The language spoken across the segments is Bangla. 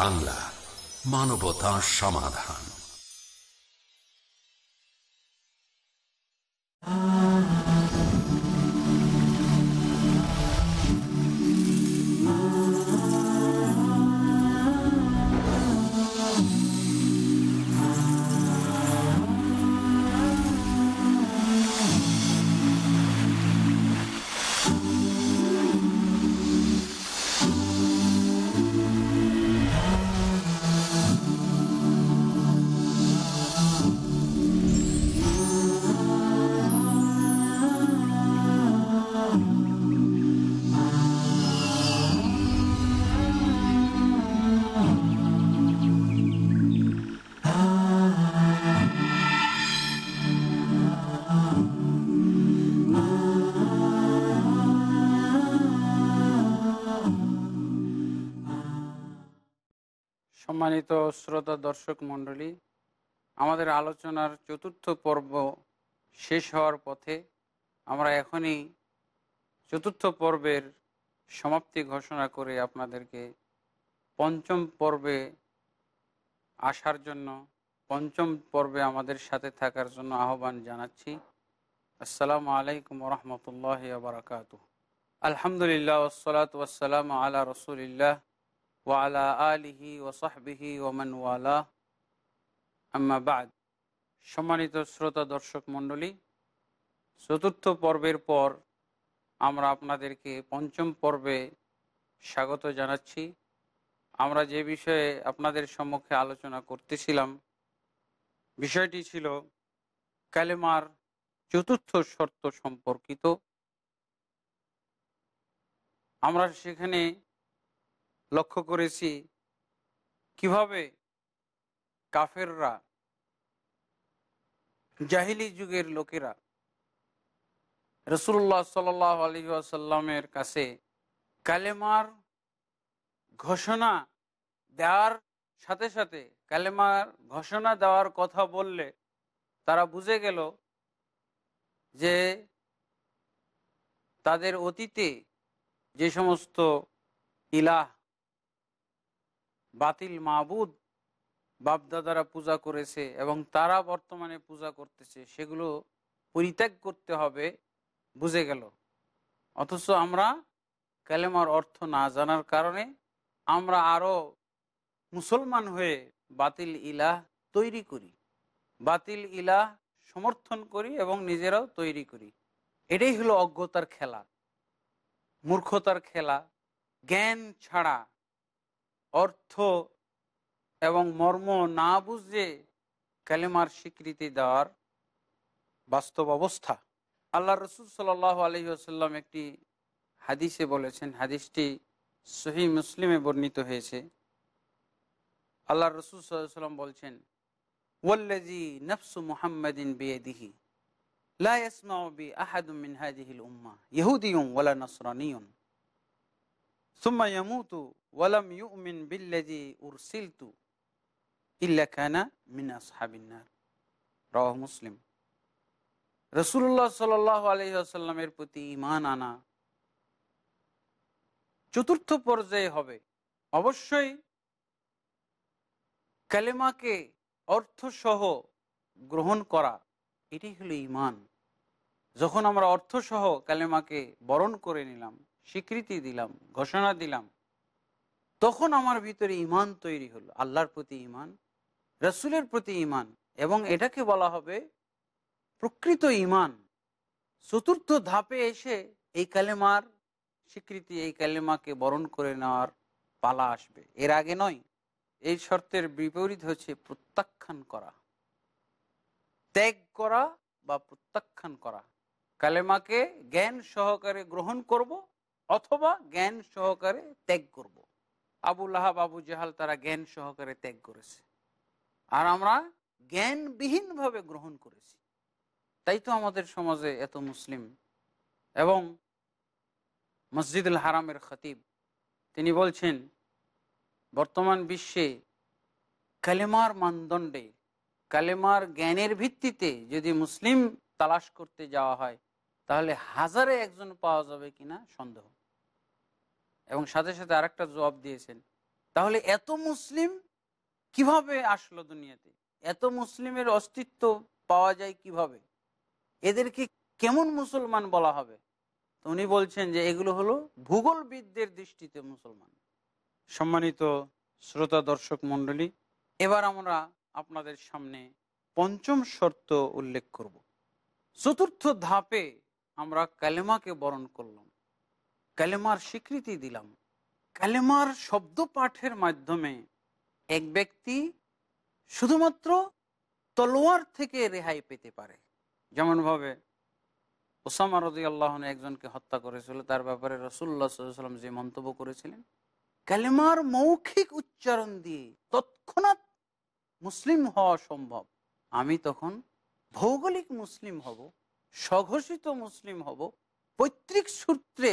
বাংলা মানবতা সমাধান। সম্মানিত শ্রোতা দর্শক মণ্ডলী, আমাদের আলোচনার চতুর্থ পর্ব শেষ হওয়ার পথে আমরা এখনই চতুর্থ পর্বের সমাপ্তি ঘোষণা করে আপনাদেরকে পঞ্চম পর্বে আসার জন্য, পঞ্চম পর্বে আমাদের সাথে থাকার জন্য আহ্বান জানাচ্ছি। আসসালামু আলাইকুম রহমতুল্লাহ বারকাত আলহামদুলিল্লাহ ওসলাত ওসালাম আলা রসুলিল্লাহ। ওয়ালা আলিহি ওসাহবিহি ওমান ওয়ালা আম্মাবাদ সম্মানিত শ্রোতা দর্শক মণ্ডলী, চতুর্থ পর্বের পর আমরা আপনাদেরকে পঞ্চম পর্বে স্বাগত জানাচ্ছি। আমরা যে বিষয়ে আপনাদের সম্মুখে আলোচনা করতেছিলাম, বিষয়টি ছিল ক্যালেমার চতুর্থ শর্ত সম্পর্কিত। আমরা সেখানে লক্ষ্য করেছি কীভাবে কাফেররা জাহিলি যুগের লোকেরা রসুল্লাহ সাল আলী আসাল্লামের কাছে কালেমার ঘোষণা দেওয়ার সাথে সাথে কালেমার ঘোষণা দেওয়ার কথা বললে তারা বুঝে গেল যে তাদের অতীতে যে সমস্ত ইলাহ বাতিল মাহবুদ বাপদাদারা পূজা করেছে এবং তারা বর্তমানে পূজা করতেছে, সেগুলো পরিত্যাগ করতে হবে বুঝে গেল। অথচ আমরা কালেমার অর্থ না জানার কারণে আমরা আরও মুসলমান হয়ে বাতিল ইলাহ তৈরি করি, বাতিল ইলাহ সমর্থন করি এবং নিজেরাও তৈরি করি। এটাই হলো অজ্ঞতার খেলা, মূর্খতার খেলা, জ্ঞান ছাড়া অর্থ এবং মর্ম না বুঝে কালেমার স্বীকৃতি দেওয়ার বাস্তব অবস্থা। আল্লাহ রসুল সাল আলহি আসাল্লাম একটি হাদিসে বলেছেন, হাদিসটি সহি মুসলিমে বর্ণিত হয়েছে। আল্লাহ রসুল সাল্লাম বলছেন ওয়াল্লাজি নফসু মুহাম্মাদিন বেদিহি লা ইয়াসমাউ বি আহাদুম মিন হাদিহিল উম্মাহ ইহুদিয়ুম ওয়ালা নাসরানিয়ুন, সুম্মা ইয়ামুতু ওয়ালাম বিল্লাজি রাওয়াহ মুসলিম। রসুল্লাহ সাল প্রতি ইমান আনা চতুর্থ পর্যায়ে হবে। অবশ্যই কালেমাকে অর্থসহ গ্রহণ করা এটি হলো ইমান যখন আমরা অর্থসহ কালেমাকে বরণ করে নিলাম, স্বীকৃতি দিলাম, ঘোষণা দিলাম তখন আমার ভিতরে ইমান তৈরি হলো, আল্লাহর প্রতি ইমান রসুলের প্রতি ইমান এবং এটাকে বলা হবে প্রকৃত ইমান চতুর্থ ধাপে এসে এই কালেমার স্বীকৃতি, এই কালেমাকে বরণ করে নেওয়ার পালা আসবে। এর আগে নয়, এই শর্তের বিপরীত হচ্ছে প্রত্যাখ্যান করা। ত্যাগ করা বা প্রত্যাখ্যান করা। কালেমাকে জ্ঞান সহকারে গ্রহণ করব অথবা জ্ঞান সহকারে ত্যাগ করব। আবুল আহাব আবু জাহাল তারা জ্ঞান সহকারে ত্যাগ করেছে। আর আমরা জ্ঞানবিহীনভাবে গ্রহণ করেছি। তাই তো আমাদের সমাজে এত মুসলিম। এবং মসজিদুল হারামের খতিব, তিনি বলছেন, বর্তমান বিশ্বে কালেমার মানদণ্ডে, কালেমার জ্ঞানের ভিত্তিতে যদি মুসলিম তালাশ করতে যাওয়া হয়, তাহলে হাজারে একজন পাওয়া যাবে কিনা সন্দেহ। এবং সাথে সাথে আরেকটা জবাব দিয়েছেন। তাহলে এত মুসলিম কীভাবে আসলো দুনিয়াতে? এত মুসলিমের অস্তিত্ব পাওয়া যায় কীভাবে? এদেরকে কেমন মুসলমান বলা হবে? তো উনি বলছেন যে এগুলো হলো ভূগোলবিদদের দৃষ্টিতে মুসলমান। সম্মানিত শ্রোতা দর্শক মণ্ডলী, এবার আমরা আপনাদের সামনে পঞ্চম শর্ত উল্লেখ করব। চতুর্থ ধাপে আমরা কালেমাকে বরণ করলাম। কালেমার স্বীকৃতি দিলাম। কালেমার শব্দ পাঠের মাধ্যমে এক ব্যক্তি শুধুমাত্র তলোয়ার থেকে রেহাই পেতে পারে। যেমনভাবে ওসামা রদি আল্লাহ একজনকে হত্যা করেছিল, তার ব্যাপারে রসুল্লা সাল্লাম যে মন্তব্য করেছিলেন, কালেমার মৌখিক উচ্চারণ দিয়ে তৎক্ষণাৎ মুসলিম হওয়া সম্ভব। আমি তখন ভৌগোলিক মুসলিম হব, স্বঘোষিত মুসলিম হব, পৈতৃক সূত্রে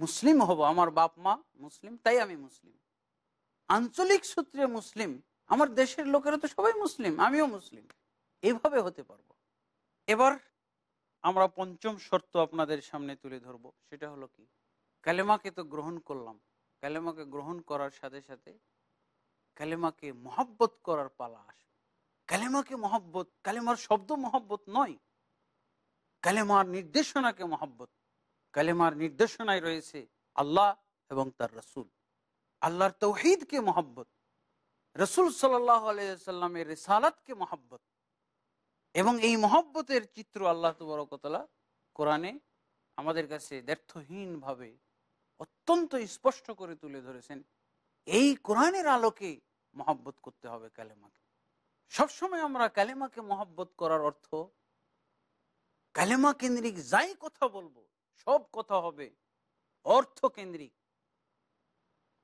মুসলিম হব, আমার বাপ মা মুসলিম, তাই আমি মুসলিম। আঞ্চলিক সূত্রে মুসলিম, আমার দেশের লোকেরা তো সবাই মুসলিম, আমিও মুসলিম। এভাবে হতে পারব। এবার আমরা পঞ্চম শর্ত আপনাদের সামনে তুলে ধরব, সেটা হলো কি? কালেমাকে তো গ্রহণ করলাম, কালেমাকে গ্রহণ করার সাথে সাথে কালেমাকে মহাব্বত করার পালা আসবে। কালেমাকে মহাব্বত, কালেমার শব্দ মহাব্বত নয়, কালেমার নির্দেশনাকে মহাব্বত। কালেমার নির্দেশনায় রয়েছে আল্লাহ এবং তার রসুল। আল্লাহর তৌহিদকে মহাব্বত, রসুল সাল্লামের রেসালাতকে মহাব্বত এবং এই মহব্বতের চিত্র আল্লাহ তবরকতলা কোরআনে আমাদের কাছে ব্যর্থহীনভাবে অত্যন্ত স্পষ্ট করে তুলে ধরেছেন। এই কোরআনের আলোকে মহাব্বত করতে হবে কালেমাকে। সবসময় আমরা কালেমাকে মহাব্বত করার অর্থ কালেমা কেন্দ্রিক যাই কথা বলব সব কথা হবে। অর্থ কেন্দ্রিক।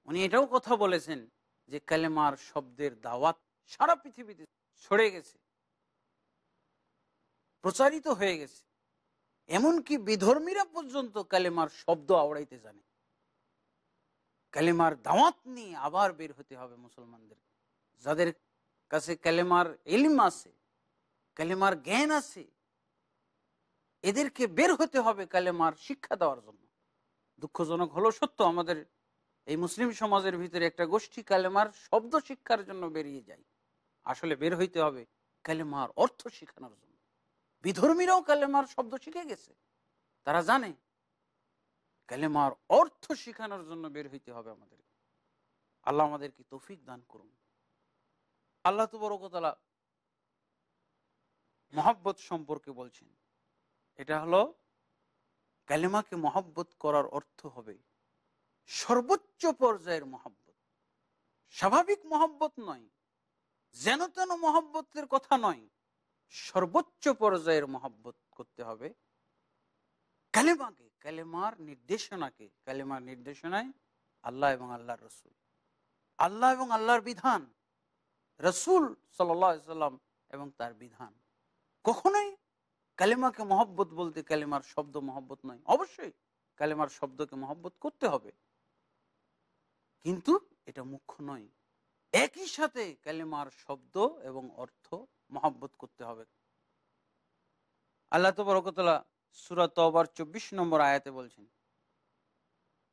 উনি এটাও কথা বলেছেন যে কালেমার শব্দের দাওয়াত সারা পৃথিবীতে ছড়ে গেছে। প্রচারিত হয়ে গেছে। এমনকি বিধর্মীরা পর্যন্ত কালেমার শব্দ আওড়াইতে জানে। কালেমার দাওয়াত নিয়ে আবার বের হতে হবে মুসলমানদের। যাদের কাছে কালেমার এলিম আছে, কালেমার জ্ঞান আছে এদেরকে বের হতে হবে কালেমার শিক্ষা দেওয়ার জন্য। দুঃখজনক হলো সত্য, আমাদের এই মুসলিম সমাজের ভিতরে একটা গোষ্ঠী কালেমার শব্দ শিক্ষার জন্য বেরিয়ে যায়। আসলে বের হইতে হবে কালেমার অর্থ শিখানোর জন্য। বিধর্মীরাও কালেমার শব্দ শিখে গেছে। তারা জানে কালেমার অর্থ শিখানোর জন্য বের হইতে হবে আমাদের। আল্লাহ আমাদেরকে তৌফিক দান করুন। আল্লাহ তো কথা মহাব্বত সম্পর্কে বলছেন। এটা হলো কালেমাকে মহাব্বত করার অর্থ হবে সর্বোচ্চ পর্যায়ের মহাব্বত। স্বাভাবিক মহাব্বত নয়, যেন তেন মহাব্বতের কথা নয়, সর্বোচ্চ পর্যায়ের মহাব্বত করতে হবে। কালেমাকে, কালেমার নির্দেশনাকে, কালেমার নির্দেশনায় আল্লাহ এবং আল্লাহর রসুল। আল্লাহ এবং আল্লাহর বিধান, রসুল সাল্লাম এবং তার বিধান। কখনোই কালেমাকে মহব্বত বলতে কালেমার শব্দ মহব্বত নয় অবশ্যই কালেমার শব্দকে মহব্বত করতে হবে কিন্তু এটা মুখ্য নয় একই সাথে কালেমার শব্দ এবং অর্থ মহাব্বত করতে হবে আল্লাহ তবরকতলা সুরাত আবার চব্বিশ নম্বর আয়াতে বলছেন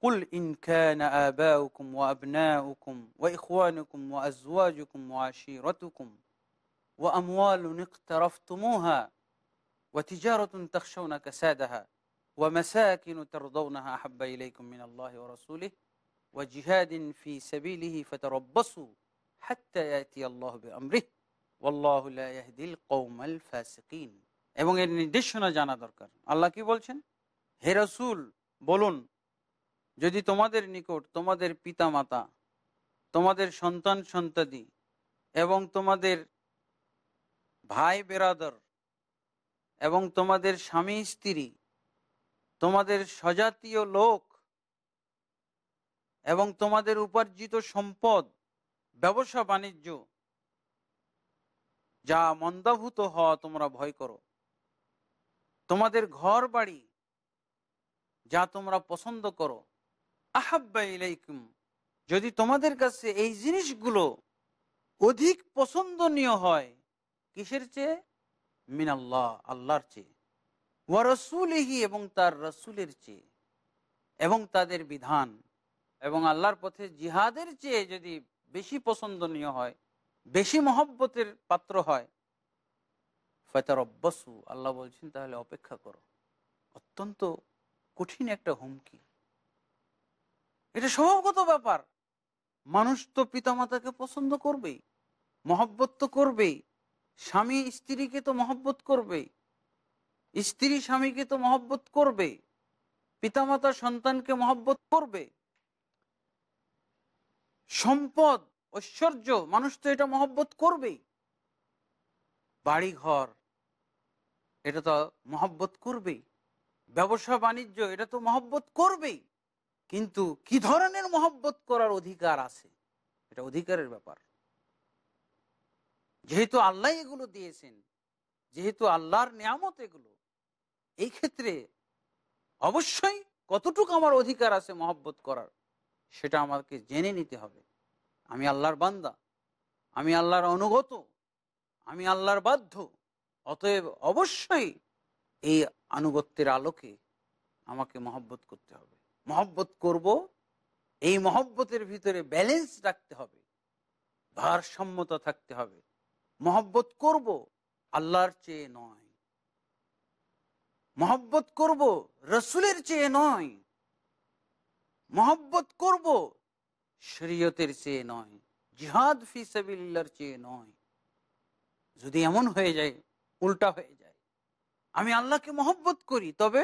قل إن كان آباؤكم وأبناؤكم وإخوانكم وأزواجكم وعشيرتكم وأموال اقترفتموها وتجارة تخشون كسادها ومساكن ترضونها أحب إليكم من الله ورسوله وجهاد في سبيله فتربصوا حتى يأتي الله بأمره والله لا يهدي القوم الفاسقين এবং এর নির্দেশনা জানা দরকার আল্লাহ কি বলছেন হে রসুল বলুন যদি তোমাদের নিকট তোমাদের পিতা মাতা তোমাদের সন্তান সন্তাদি এবং তোমাদের ভাই বেরাদর এবং তোমাদের স্বামী স্ত্রী, তোমাদের সজাতীয় লোক এবং তোমাদের উপার্জিত সম্পদ, ব্যবসা, বাণিজ্য, যা মন্দাভূত হওয়া তোমরা ভয় করো। তোমাদের ঘর বাড়ি যা তোমরা পছন্দ করো। আহাব্বা ইলাইকুম। যদি তোমাদের কাছে এই জিনিসগুলো অধিক পছন্দনীয় হয়, কিসের চেয়ে? মিনাল্লাহ, আল্লাহর চেয়ে। ওয়া রসুলিহি, এবং তার রসুলের চেয়ে। এবং তাদের বিধান। এবং আল্লাহর পথে জিহাদের চেয়ে যদি বেশি পছন্দনীয় হয়, বেশি মহব্বতের পাত্র হয় ফয়তার অব্বাসু আল্লাহ বলছেন, তাহলে অপেক্ষা করো। অত্যন্ত কঠিন একটা হুমকি। এটা স্বভাবগত ব্যাপার। মানুষ তো পিতামাতাকে পছন্দ করবেই, মহব্বত তো করবেই। স্বামী স্ত্রীকে তো মহব্বত করবেই। স্ত্রী স্বামীকে তো মহব্বত করবে পিতামাতা সন্তানকে মহব্বত করবে। সম্পদ, ঐশ্বর্য, মানুষ তো এটা মহব্বত করবেই। বাড়িঘর, এটা তো মহব্বত করবেই। ব্যবসা, বাণিজ্য, এটা তো মহব্বত করবেই। কিন্তু কি ধরনের মহব্বত করার অধিকার আছে? এটা অধিকারের ব্যাপার। যেহেতু আল্লাহ এগুলো দিয়েছেন, যেহেতু আল্লাহর নিয়ামত এগুলো, এই ক্ষেত্রে অবশ্যই কতটুকু আমার অধিকার আছে মহব্বত করার, সেটা আমাকে জেনে নিতে হবে। আমি আল্লাহর বান্দা, আমি আল্লাহর অনুগত, আমি আল্লাহর বাধ্য, অতএব অবশ্যই এই আনুগত্যের আলোকে আমাকে মহব্বত করতে হবে। মহব্বত করব, এই মহব্বতের ভিতরে ব্যালেন্স রাখতে হবে, ভারসাম্যতা থাকতে হবে। মহব্বত করব আল্লাহর চেয়ে নয়। মহব্বত করব রসুলের চেয়ে নয়। মহব্বত করব শরীয়তের চেয়ে নয়, জিহাদ ফি সাবিল্লার চেয়ে নয়। যদি এমন হয়ে যায়, উল্টা হয়ে যায়, আমি আল্লাহকে মহব্বত করি, তবে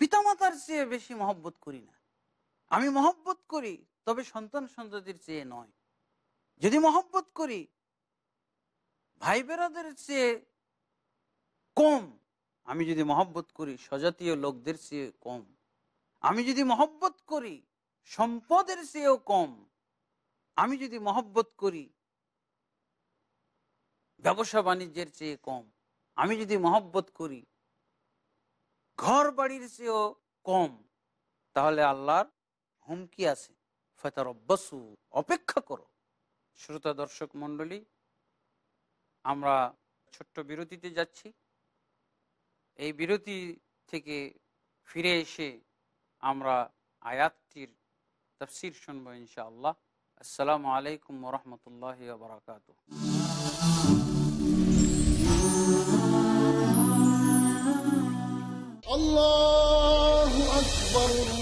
পিতামাতার চেয়ে বেশি মহব্বত করি না। আমি মহব্বত করি, তবে সন্তান সন্ততির চেয়ে নয়। যদি মহব্বত করি ভাই বেরাদের চেয়ে কম আমি যদি মহব্বত করি, স্বজাতীয় লোকদের চেয়ে কম। আমি যদি মহব্বত করি, সম্পদের চেয়েও কম। আমি যদি মহব্বত করি, ব্যবসা বাণিজ্যের চেয়ে কম। আমি যদি মহব্বত করি ঘর বাড়ির চেয়েও কম, তাহলে আল্লাহর হুমকি আছে। ফেতার অভ্যাসু অপেক্ষা করো। শ্রোতা দর্শক মন্ডলী আমরা ছোট্ট বিরতিতে যাচ্ছি এই বিরতি থেকে ফিরে এসে আমরা আয়াতটির তফসির শুনবো ইনশাআল্লাহ আসসালামু আলাইকুম রহমতুল্লাহ বারকাত الله أكبر الله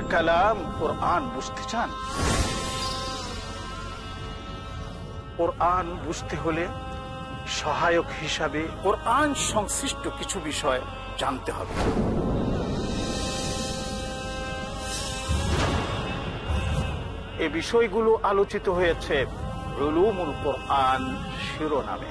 আল্লাহর কালাম বুঝতে চান? বুঝতে হলে সহায়ক হিসাবে সংশ্লিষ্ট কিছু বিষয় জানতে হবে। এ বিষয়গুলো আলোচিত হয়েছে রুলুমুল কোরআন শিরোনামে।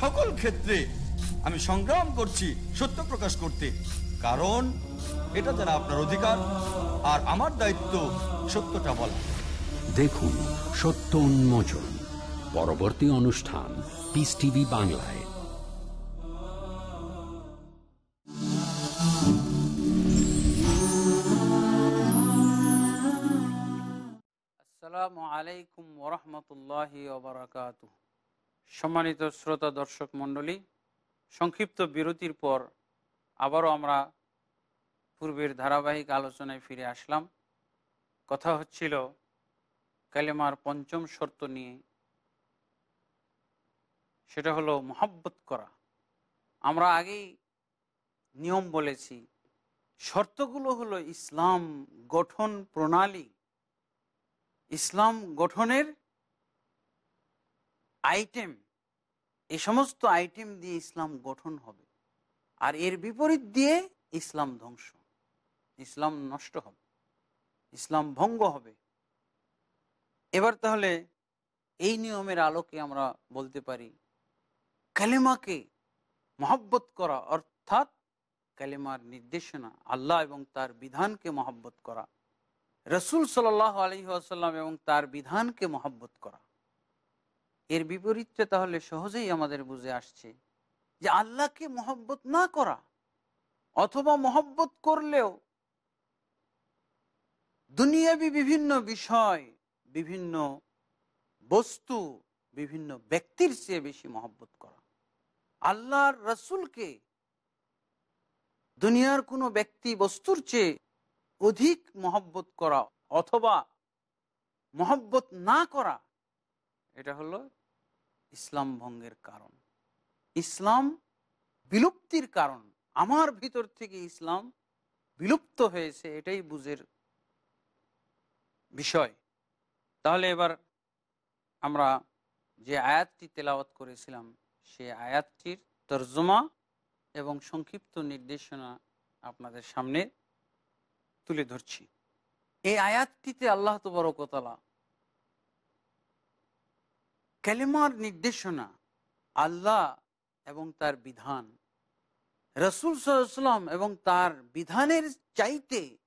সকল ক্ষেত্রে আমি সংগ্রাম করছি সত্য প্রকাশ করতে। কারণ এটা যারা আপনার অধিকার আর আমার দায়িত্ব সত্যটা বলা। দেখুন সত্য উন্মোচন পরবর্তী অনুষ্ঠান পিস টিভি বাংলায়। আসসালামু আলাইকুম ওরহমতুল্লাহ সম্মানিত শ্রোতা দর্শক মণ্ডলী, সংক্ষিপ্ত বিরতির পর আবারও আমরা পূর্বের ধারাবাহিক আলোচনায় ফিরে আসলাম। কথা হচ্ছিল কালেমার পঞ্চম শর্ত নিয়ে। সেটা হলো মহাব্বত করা। আমরা আগেই নিয়ম বলেছি, শর্তগুলো হলো ইসলাম গঠন প্রণালী। ইসলাম গঠনের আইটেম এই সমস্ত আইটেম দিয়ে ইসলাম গঠন হবে। আর এর বিপরীত দিয়ে ইসলাম ধ্বংস, ইসলাম নষ্ট হবে, ইসলাম ভঙ্গ হবে। এবার তাহলে এই নিয়মের আলোকে আমরা বলতে পারি, কালেমাকে মহব্বত করা, অর্থাৎ কালেমার নির্দেশনা, আল্লাহ এবং তার বিধানকে মহব্বত করা, রসুল সাল আলী আসাল্লাম এবং তার বিধানকে মহব্বত করা। এর বিপরীতটা তাহলে সহজেই আমাদের বুঝে আসছে যে আল্লাহকে মহব্বত না করা অথবা মহব্বত করলেও দুনিয়াবি বিভিন্ন বিষয়, বিভিন্ন বস্তু, বিভিন্ন ব্যক্তির চেয়ে বেশি মহব্বত করা। আল্লাহর রসুলকে দুনিয়ার কোনো ব্যক্তি বস্তুর চেয়ে অধিক মহব্বত করা অথবা মহব্বত না করা, এটা হলো ইসলাম ভঙ্গের কারণ। ইসলাম বিলুপ্তির কারণ। আমার ভিতর থেকে ইসলাম বিলুপ্ত হয়েছে এটাই বুঝের বিষয়। তাহলে এবার আমরা যে আয়াতটি তেলাওয়াত করেছিলাম সে আয়াতটির তর্জমা এবং সংক্ষিপ্ত নির্দেশনা আপনাদের সামনে তুলে ধরছি। এই আয়াতটিতে আল্লাহ তবরকতলা ক্যালেমার নির্দেশনা আল্লাহ এবং তার বিধান। রসুল সাল্লাম এবং তার বিধানের চাইতে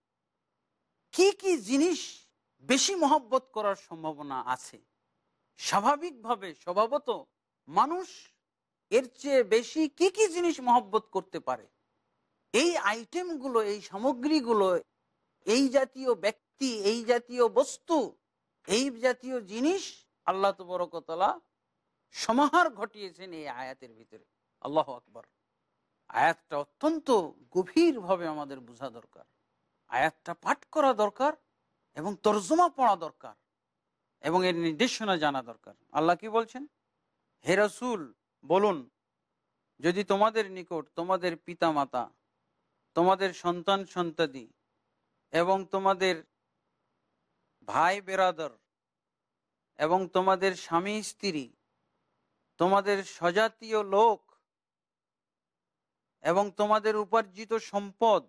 কি কি জিনিস বেশি মহব্বত করার সম্ভাবনা আছে? স্বাভাবিকভাবে, স্বভাবত মানুষ এর চেয়ে বেশি কি কি জিনিস মহব্বত করতে পারে? এই আইটেমগুলো, এই সামগ্রীগুলো, এই জাতীয় ব্যক্তি, এই জাতীয় বস্তু, এই জাতীয় জিনিস আল্লাহ তবরকতলা সমাহার ঘটিয়েছেন এই আয়াতের ভিতরে। আল্লাহ আকবর। আয়াতটা অত্যন্ত গভীরভাবে আমাদের বোঝা দরকার। আয়াতটা পাঠ করা দরকার এবং তর্জমা পড়া দরকার এবং এর নির্দেশনা জানা দরকার। আল্লাহ কি বলছেন? হে রসুল, বলুন, যদি তোমাদের নিকট তোমাদের পিতা মাতা তোমাদের সন্তান সন্তাদি এবং তোমাদের ভাই বেরাদর এবং তোমাদের স্বামী স্ত্রী, তোমাদের স্বজাতীয় লোক এবং তোমাদের উপার্জিত সম্পদ,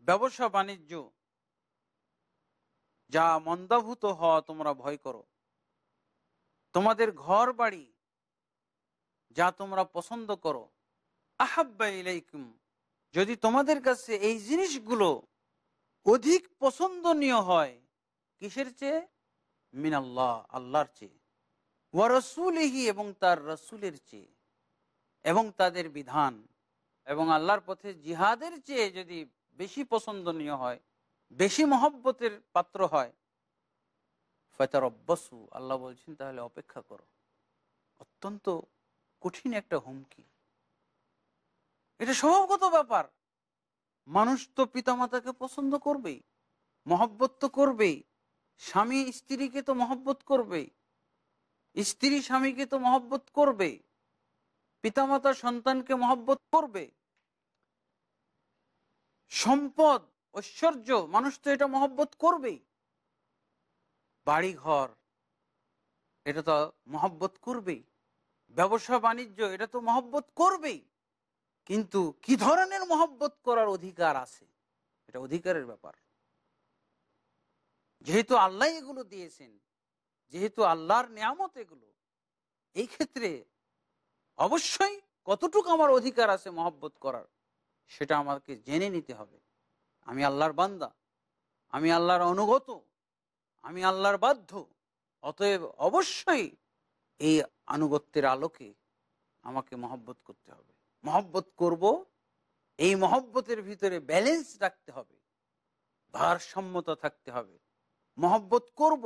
ব্যবসা, বাণিজ্য, যা মন্দাভূত হওয়া তোমরা ভয় করো। তোমাদের ঘর বাড়ি যা তোমরা পছন্দ করো। আহাব্বা ইলাইকুম। যদি তোমাদের কাছে এই জিনিসগুলো অধিক পছন্দনীয় হয়, কিসের চেয়ে? মিনাল্লাহ, আল্লাহর চেয়ে। ওয়া রসুলহি, এবং তার রসুলের চেয়ে। এবং তাদের বিধান। এবং আল্লাহর পথে জিহাদের চেয়ে যদি বেশি পছন্দনীয় হয়, বেশি মহব্বতের পাত্র হয় ফয়তার অব্বাসু আল্লাহ বলছেন, তাহলে অপেক্ষা করো। অত্যন্ত কঠিন একটা হুমকি। এটা স্বভাবগত ব্যাপার। মানুষ তো পিতামাতাকে পছন্দ করবেই, মহব্বত তো করবেই স্বামী স্ত্রীকে তো মহব্বত করবেই। স্ত্রী স্বামীকে তো মহব্বত করবে পিতামাতা সন্তানকে মহব্বত করবে। সম্পদ, ঐশ্বর্য, মানুষ তো এটা মহব্বত করবেই। বাড়ি ঘর এটা তো মহব্বত করবেই। ব্যবসা, বাণিজ্য, এটা তো মহব্বত করবেই। কিন্তু কি ধরনের মহব্বত করার অধিকার আছে? এটা অধিকারের ব্যাপার। যেহেতু আল্লাহ এগুলো দিয়েছেন, যেহেতু আল্লাহর নিয়ামত এগুলো, এই ক্ষেত্রে অবশ্যই কতটুকু আমার অধিকার আছে মহব্বত করার, সেটা আমাকে জেনে নিতে হবে। আমি আল্লাহর বান্দা, আমি আল্লাহর অনুগত, আমি আল্লাহর বাধ্য, অতএব অবশ্যই এই আনুগত্যের আলোকে আমাকে মহব্বত করতে হবে। মহব্বত করব, এই মহব্বতের ভিতরে ব্যালেন্স রাখতে হবে, ভারসাম্যতা থাকতে হবে। মহব্বত করব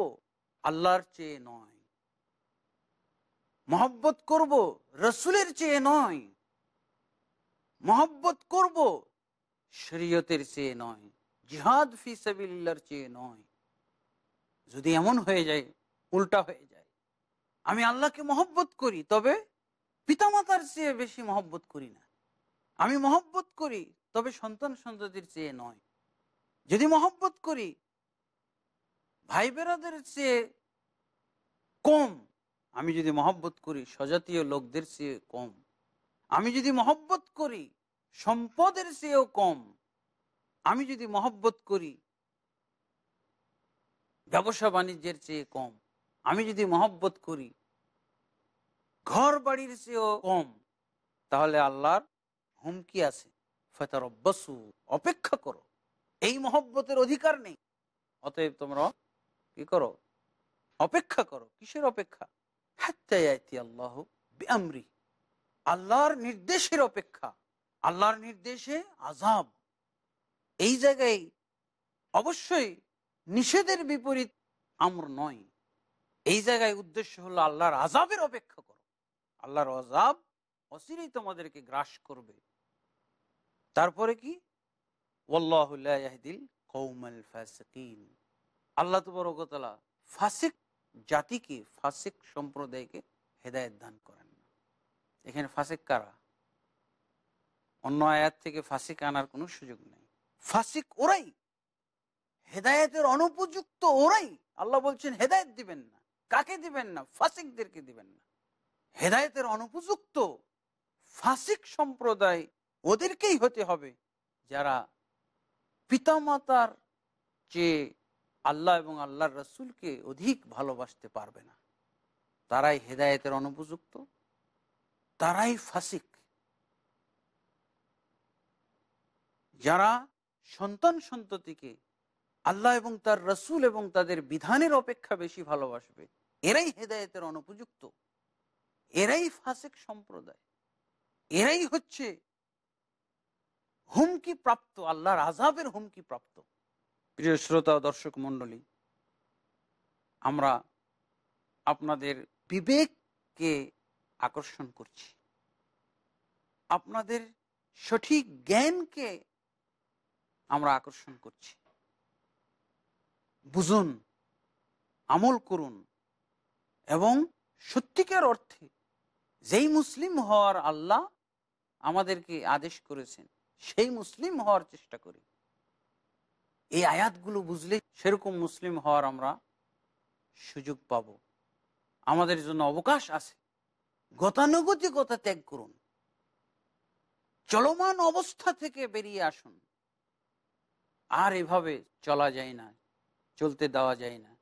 আল্লাহর চেয়ে নয়। মহব্বত করব রসুলের চেয়ে নয়। মহব্বত করব শরীয়তের চেয়ে নয়। জিহাদ ফি সাবিল্লার চেয়ে নয়। যদি এমন হয়ে যায়, উল্টা হয়ে যায়, আমি আল্লাহকে মহব্বত করি, তবে পিতামাতার চেয়ে বেশি মহব্বত করি না। আমি মহব্বত করি, তবে সন্তান সন্ততির চেয়ে নয়। যদি মহব্বত করি ভাই বেরাদের চেয়ে কম। আমি যদি মহব্বত করি, স্বজাতীয় লোকদের চেয়ে কম। আমি যদি মহব্বত করি, সম্পদের চেয়েও কম। আমি যদি মহব্বত করি, ব্যবসা বাণিজ্যের চেয়ে কম। আমি যদি মহব্বত করি ঘর বাড়ির চেয়েও কম, তাহলে আল্লাহর হুমকি আছে। ফেতারব্বাসু, অপেক্ষা করো। এই মহব্বতের অধিকার নেই। অতএব তোমরা কি করো? অপেক্ষা করো। কিসের অপেক্ষা? হাত্তায়াতি আল্লাহ আমরি আল্লাহর নির্দেশের অপেক্ষা। আল্লাহর নির্দেশে আজাব এই জায়গায় অবশ্যই নিষেধের বিপরীত আমর নয়। এই জায়গায় উদ্দেশ্য হলো আল্লাহর আজাবের অপেক্ষা করো। আল্লাহর আজাব অচিরেই তোমাদেরকে গ্রাস করবে। তারপরে কি? ওল্লাহুল্লাহদিল কৌমাল ফাসিকিন। আল্লাহ তবরকতলা ফাসিক জাতিকে, ফাসিক সম্প্রদায়কে হেদায়ত দান করেন না। এখানে ফাসিক কারা? অন্য আয়াত থেকে ফাসিক আনার কোনো সুযোগ নেই। ফাসিক ওরাই, হেদায়েতের অনুপযুক্ত ওরাই। আল্লাহ বলছেন, হেদায়েত দিবেন না। কাকে দিবেন না? ফাসিকদেরকে দিবেন না। হেদায়েতের অনুপযুক্ত ফাসিক সম্প্রদায় ওদেরকেই হতে হবে যারা পিতামাতার চেয়ে আল্লাহ এবং আল্লাহর রসুলকে অধিক ভালোবাসতে পারবে না। তারাই হেদায়েতের অনুপযুক্ত, তারাই ফাসিক। যারা সন্তান সন্ততিকে আল্লাহ এবং তার রসুল এবং তাদের বিধানের অপেক্ষা বেশি ভালোবাসবে, এরাই হেদায়েতের অনুপযুক্ত, এরাই ফাসিক সম্প্রদায়, এরাই হচ্ছে হুমকি প্রাপ্ত আল্লাহর আজাবের হুমকি প্রাপ্ত প্রিয় শ্রোতা, দর্শক মন্ডলী আমরা আপনাদের বিবেককে আকর্ষণ করছি। আপনাদের সঠিক জ্ঞানকে আমরা আকর্ষণ করছি। বুঝুন, আমল করুন এবং সত্যিকার অর্থে যেই মুসলিম হওয়ার আল্লাহ আমাদেরকে আদেশ করেছেন, সেই মুসলিম হওয়ার চেষ্টা করি। এই আয়াতগুলো বুঝলে সেরকম মুসলিম হওয়ার আমরা সুযোগ পাব। আমাদের জন্য অবকাশ আছে। গতানুগতিকতা ত্যাগ করুন। চলমান অবস্থা থেকে বেরিয়ে আসুন। আর এভাবে চলা যায় না, চলতে দেওয়া যায় না।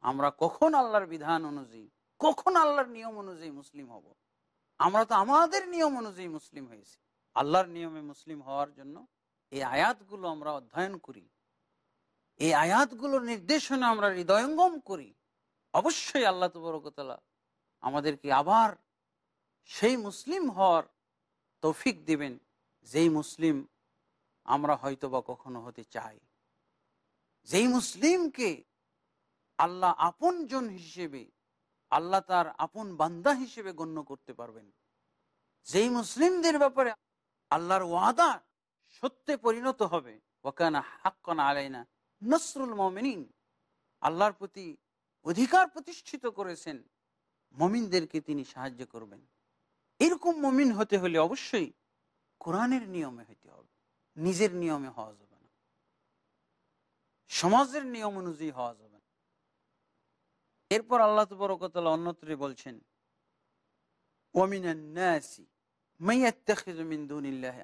আমরা কখন আল্লাহর বিধান অনুযায়ী, কখন আল্লাহর নিয়ম অনুযায়ী মুসলিম হব? আমরা তো আমাদের নিয়ম অনুযায়ী মুসলিম হয়েছি। আল্লাহর নিয়মে মুসলিম হওয়ার জন্য এই আয়াতগুলো আমরা অধ্যয়ন করি। এই আয়াতগুলোর নির্দেশনা আমরা হৃদয়ঙ্গম করি। অবশ্যই আল্লাহ তবরকতলা আমাদেরকে আবার সেই মুসলিম হওয়ার তৌফিক দিবেন, যেই মুসলিম আমরা হয়তো বা কখনো হতে চাই। যেই মুসলিমকে আল্লাহ আপন জন হিসেবে, আল্লাহ তার আপন বান্দা হিসেবে গণ্য করতে পারবেন। যেই মুসলিমদের ব্যাপারে আল্লাহর ওয়াদা সত্যে পরিণত হবে ওকানা হাক্কানা আলাইনা নসরুল মমিনিন আল্লাহর প্রতি অধিকার প্রতিষ্ঠিত করেছেন, মমিনদেরকে তিনি সাহায্য করবেন। এরকম মমিন হতে হলে অবশ্যই কোরআনের নিয়মে হইতে হবে। নিজের নিয়মে হওয়া যাবে না। সমাজের নিয়ম অনুযায়ী হওয়া যাবে না। এরপর আল্লাহ তবরকতলা অন্যত্রে বলছেন ওমিনাসি মাইয়াত্তাখিজু মিন দুনিল্লাহি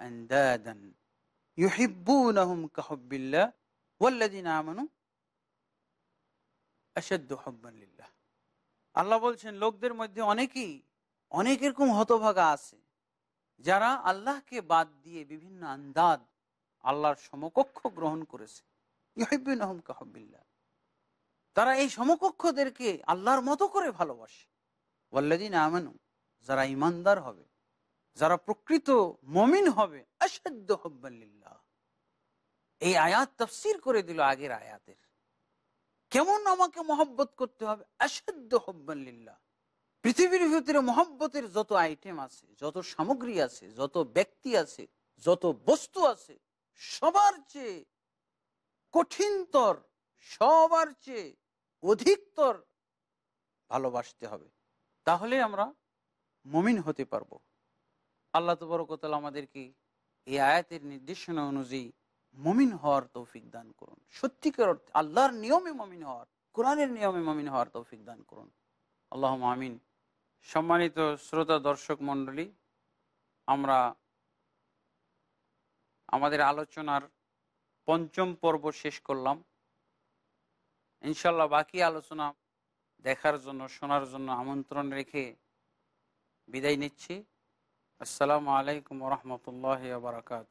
আল্লাহ বলছেন, লোকদের মধ্যে অনেকেই, অনেক এরকম হতভাগা আছে, যারা আল্লাহকে বাদ দিয়ে বিভিন্ন আন্দাজ আল্লাহর সমকক্ষ গ্রহণ করেছে। তারা এই সমকক্ষদেরকে আল্লাহর মতো করে ভালোবাসে। ওয়াল্লাদিন আমানু, যারা ইমানদার হবে, যারা প্রকৃত মমিন হবে অসাধ্য হব্বাল এই আয়াত তফসির করে দিল আগের আয়াতের। কেমন আমাকে মহব্বত করতে হবে? অসাধ্য হব্বাল্লিল্লাহ পৃথিবীর ভিতরে মহব্বতের যত আইটেম আছে, যত সামগ্রী আছে, যত ব্যক্তি আছে, যত বস্তু আছে, সবার চেয়ে কঠিনতর, সবার চেয়ে অধিকতর ভালোবাসতে হবে। তাহলে আমরা মমিন হতে পারব। আল্লাহ তবরকতাল আমাদেরকে এই আয়াতের নির্দেশনা অনুযায়ী মমিন হওয়ার তৌফিক দান করুন। সত্যিকার অর্থে আল্লাহর নিয়মে মমিন হওয়ার, কোরআনের নিয়মে মমিন হওয়ার তৌফিক দান করুন। আল্লাহ আমিন। সম্মানিত শ্রোতা, দর্শক, মণ্ডলী, আমরা আমাদের আলোচনার পঞ্চম পর্ব শেষ করলাম। ইনশাল্লাহ বাকি আলোচনা দেখার জন্য, শোনার জন্য আমন্ত্রণ রেখে বিদায় নিচ্ছি। আসসালামু আলাইকুম রহমতুল্লাহ বারকাত